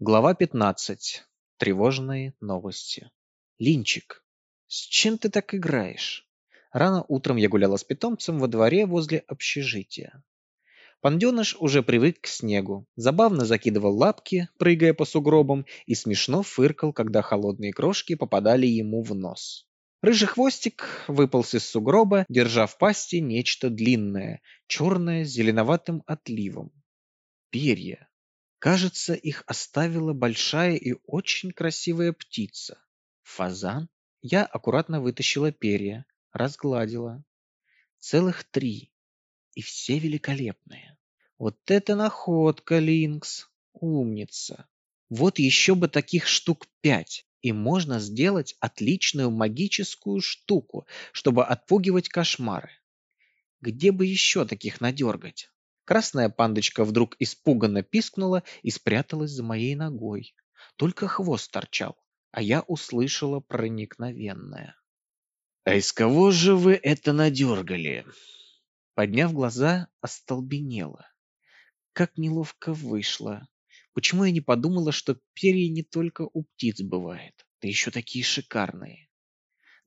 Глава 15. Тревожные новости. Линчик, с чем ты так играешь? Рано утром я гуляла с питомцем во дворе возле общежития. Панденыш уже привык к снегу, забавно закидывал лапки, прыгая по сугробам, и смешно фыркал, когда холодные крошки попадали ему в нос. Рыжий хвостик выполз из сугроба, держа в пасти нечто длинное, черное с зеленоватым отливом. Перья. Кажется, их оставила большая и очень красивая птица. Фазан? Я аккуратно вытащила перья, разгладила. Целых три. И все великолепные. Вот это находка, Линкс. Умница. Вот еще бы таких штук пять. И можно сделать отличную магическую штуку, чтобы отпугивать кошмары. Где бы еще таких надергать? Красная пандочка вдруг испуганно пискнула и спряталась за моей ногой. Только хвост торчал, а я услышала проникновенное. «А из кого же вы это надергали?» Подняв глаза, остолбенела. Как неловко вышло. Почему я не подумала, что перья не только у птиц бывает, да еще такие шикарные?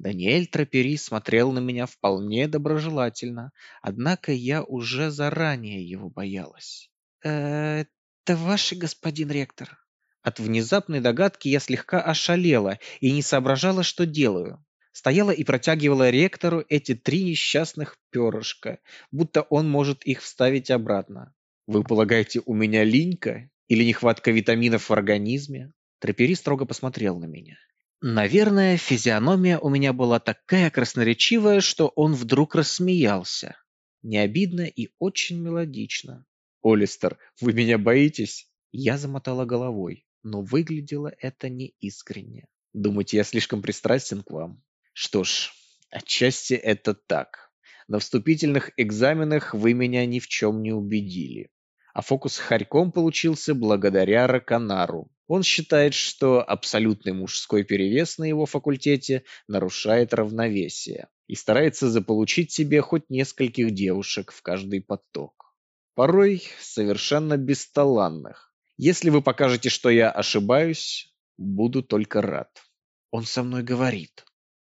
Даниэль Трапери смотрел на меня вполне доброжелательно, однако я уже заранее его боялась. «Э, «Это ваш господин ректор?» От внезапной догадки я слегка ошалела и не соображала, что делаю. Стояла и протягивала ректору эти три несчастных перышка, будто он может их вставить обратно. «Вы полагаете, у меня линька? Или нехватка витаминов в организме?» Трапери строго посмотрел на меня. Наверное, физиономия у меня была такая красноречивая, что он вдруг рассмеялся. Не обидно и очень мелодично. «Олистер, вы меня боитесь?» Я замотала головой, но выглядело это неискренне. «Думаете, я слишком пристрастен к вам?» «Что ж, отчасти это так. На вступительных экзаменах вы меня ни в чем не убедили. А фокус с хорьком получился благодаря Раканару. Он считает, что абсолютный мужской перевес на его факультете нарушает равновесие и старается заполучить себе хоть нескольких девушек в каждый поток. Порой совершенно бесталанных. Если вы покажете, что я ошибаюсь, буду только рад. Он со мной говорит.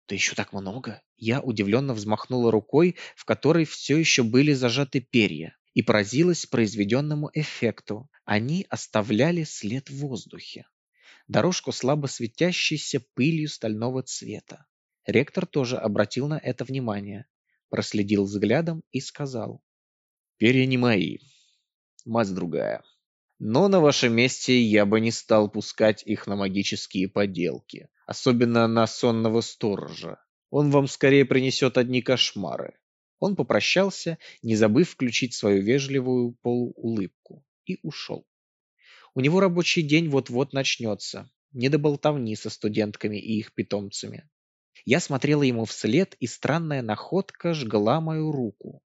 Да еще так много. Я удивленно взмахнула рукой, в которой все еще были зажаты перья и поразилась произведенному эффекту. Они оставляли след в воздухе. Дорожку слабо светящейся пылью стального цвета. Ректор тоже обратил на это внимание, проследил взглядом и сказал. «Перья не мои. Мать другая. Но на вашем месте я бы не стал пускать их на магические поделки, особенно на сонного сторожа. Он вам скорее принесет одни кошмары. Он попрощался, не забыв включить свою вежливую полуулыбку, и ушел. У него рабочий день вот-вот начнется, не до болтовни со студентками и их питомцами. Я смотрела ему вслед, и странная находка жгла мою руку.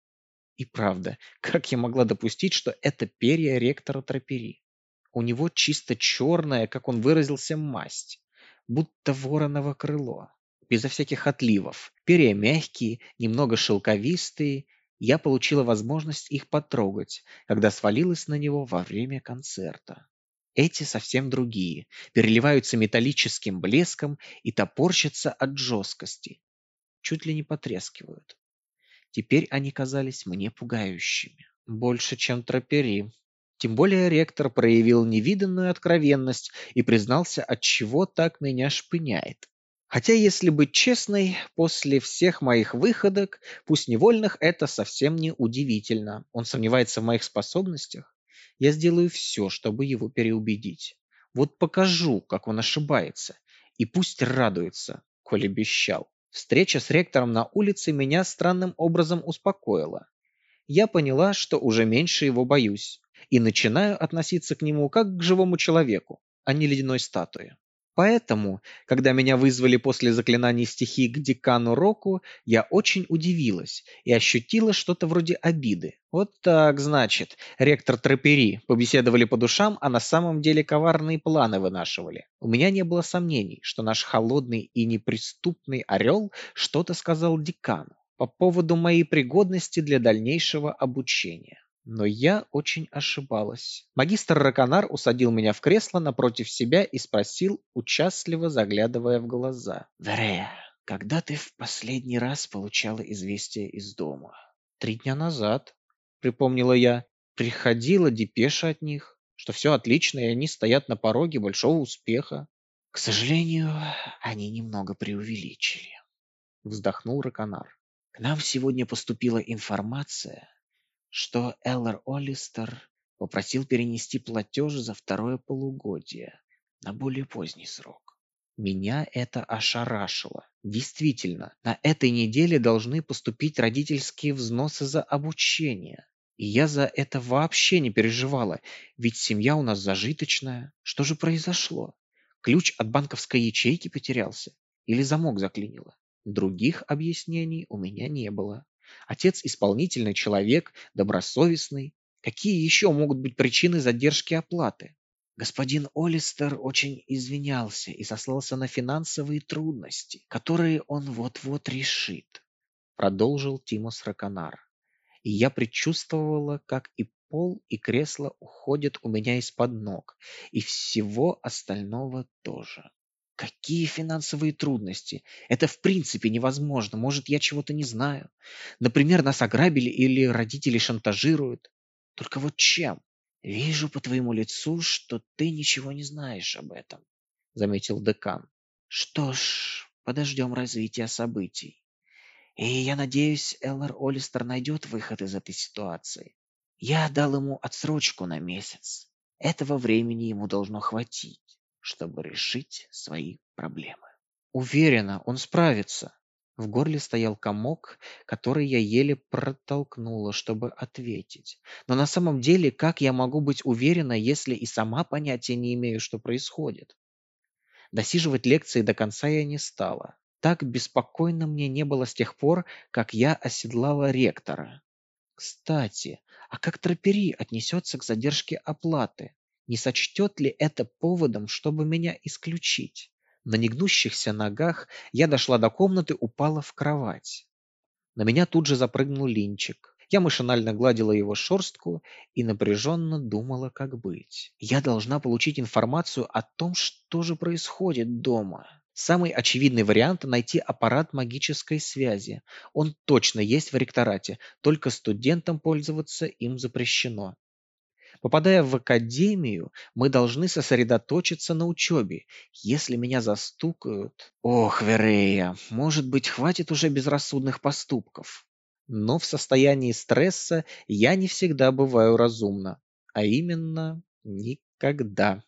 И правда, как я могла допустить, что это перья ректора Тропери? У него чисто черная, как он выразился, масть, будто вороново крыло безо всяких отливов. Перья мягкие, немного шелковистые. Я получила возможность их потрогать, когда свалилась на него во время концерта. Эти совсем другие, переливаются металлическим блеском и топорщатся от жесткости. Чуть ли не потрескивают. Теперь они казались мне пугающими. Больше, чем тропери. Тем более ректор проявил невиданную откровенность и признался, от чего так меня шпыняет. Хотя, если быть честной, после всех моих выходок, пусть невольных, это совсем не удивительно. Он сомневается в моих способностях. Я сделаю все, чтобы его переубедить. Вот покажу, как он ошибается. И пусть радуется, коли обещал. Встреча с ректором на улице меня странным образом успокоила. Я поняла, что уже меньше его боюсь. И начинаю относиться к нему как к живому человеку, а не ледяной статуе. Поэтому, когда меня вызвали после заклинаний стихии к декану Року, я очень удивилась и ощутила что-то вроде обиды. Вот так, значит, ректор Трапери побеседовали по душам, а на самом деле коварные планы вынашивали. У меня не было сомнений, что наш холодный и неприступный орел что-то сказал декану по поводу моей пригодности для дальнейшего обучения. Но я очень ошибалась. Магистр Раконар усадил меня в кресло напротив себя и спросил, участливо заглядывая в глаза. «Верея, когда ты в последний раз получала известие из дома?» «Три дня назад», — припомнила я. «Приходила депеша от них, что все отлично, и они стоят на пороге большого успеха». «К сожалению, они немного преувеличили», — вздохнул Раконар. «К нам сегодня поступила информация, что Эллар Оллистер попросил перенести платеж за второе полугодие на более поздний срок. Меня это ошарашило. Действительно, на этой неделе должны поступить родительские взносы за обучение. И я за это вообще не переживала, ведь семья у нас зажиточная. Что же произошло? Ключ от банковской ячейки потерялся? Или замок заклинило? Других объяснений у меня не было. Отец исполнительный человек, добросовестный. Какие еще могут быть причины задержки оплаты? Господин Олистер очень извинялся и сослался на финансовые трудности, которые он вот-вот решит, продолжил Тимос Раконар. И я предчувствовала, как и пол, и кресло уходят у меня из-под ног, и всего остального тоже. Какие финансовые трудности? Это в принципе невозможно. Может, я чего-то не знаю. Например, нас ограбили или родители шантажируют. Только вот чем? Вижу по твоему лицу, что ты ничего не знаешь об этом, заметил декан. Что ж, подождем развития событий. И я надеюсь, Эллар Олистер найдет выход из этой ситуации. Я дал ему отсрочку на месяц. Этого времени ему должно хватить чтобы решить свои проблемы. Уверена, он справится. В горле стоял комок, который я еле протолкнула, чтобы ответить. Но на самом деле, как я могу быть уверена, если и сама понятия не имею, что происходит? Досиживать лекции до конца я не стала. Так беспокойно мне не было с тех пор, как я оседлала ректора. Кстати, а как Тропери отнесется к задержке оплаты? Не сочтет ли это поводом, чтобы меня исключить? На негнущихся ногах я дошла до комнаты, упала в кровать. На меня тут же запрыгнул Линчик. Я машинально гладила его шерстку и напряженно думала, как быть. Я должна получить информацию о том, что же происходит дома. Самый очевидный вариант – найти аппарат магической связи. Он точно есть в ректорате, только студентам пользоваться им запрещено. Попадая в академию, мы должны сосредоточиться на учебе. Если меня застукают... Ох, Верея, может быть, хватит уже безрассудных поступков. Но в состоянии стресса я не всегда бываю разумна. А именно, никогда.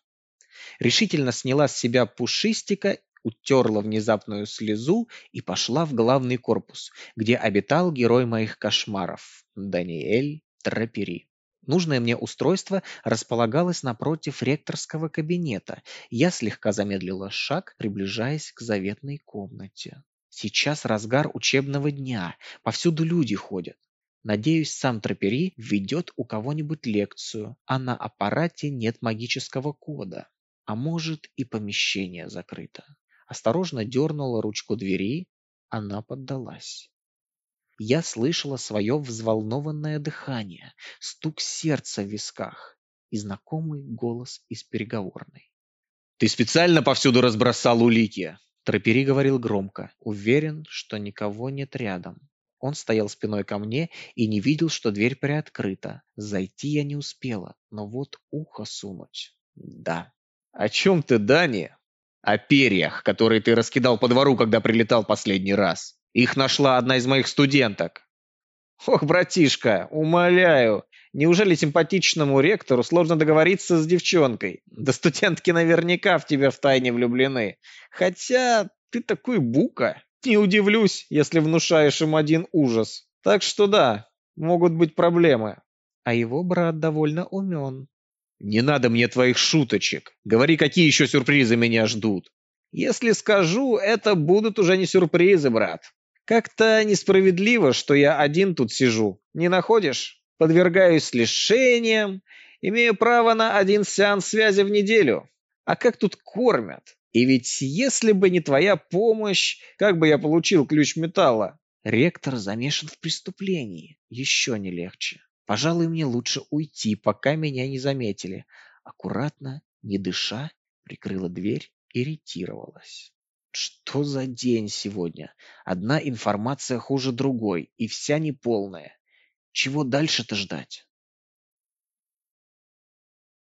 Решительно сняла с себя пушистика утерла внезапную слезу и пошла в главный корпус, где обитал герой моих кошмаров – Даниэль Трапери. Нужное мне устройство располагалось напротив ректорского кабинета. Я слегка замедлила шаг, приближаясь к заветной комнате. Сейчас разгар учебного дня, повсюду люди ходят. Надеюсь, сам Трапери введет у кого-нибудь лекцию, а на аппарате нет магического кода. А может и помещение закрыто. Осторожно дернула ручку двери, она поддалась. Я слышала свое взволнованное дыхание, стук сердца в висках и знакомый голос из переговорной. «Ты специально повсюду разбросал улики!» Трапери говорил громко, уверен, что никого нет рядом. Он стоял спиной ко мне и не видел, что дверь приоткрыта. Зайти я не успела, но вот ухо сунуть. Да. «О чем ты, Дани?» «О перьях, которые ты раскидал по двору, когда прилетал последний раз». Их нашла одна из моих студенток. Ох, братишка, умоляю, неужели симпатичному ректору сложно договориться с девчонкой? Да студентки наверняка в тебя втайне влюблены. Хотя ты такой бука. Не удивлюсь, если внушаешь им один ужас. Так что да, могут быть проблемы. А его брат довольно умен. Не надо мне твоих шуточек. Говори, какие еще сюрпризы меня ждут. Если скажу, это будут уже не сюрпризы, брат. Как-то несправедливо, что я один тут сижу. Не находишь? Подвергаюсь лишениям, имею право на один сеанс связи в неделю. А как тут кормят? И ведь если бы не твоя помощь, как бы я получил ключ металла? Ректор замешан в преступлении. Еще не легче. Пожалуй, мне лучше уйти, пока меня не заметили. Аккуратно, не дыша, прикрыла дверь и ретировалась. Что за день сегодня? Одна информация хуже другой, и вся неполная. Чего дальше-то ждать?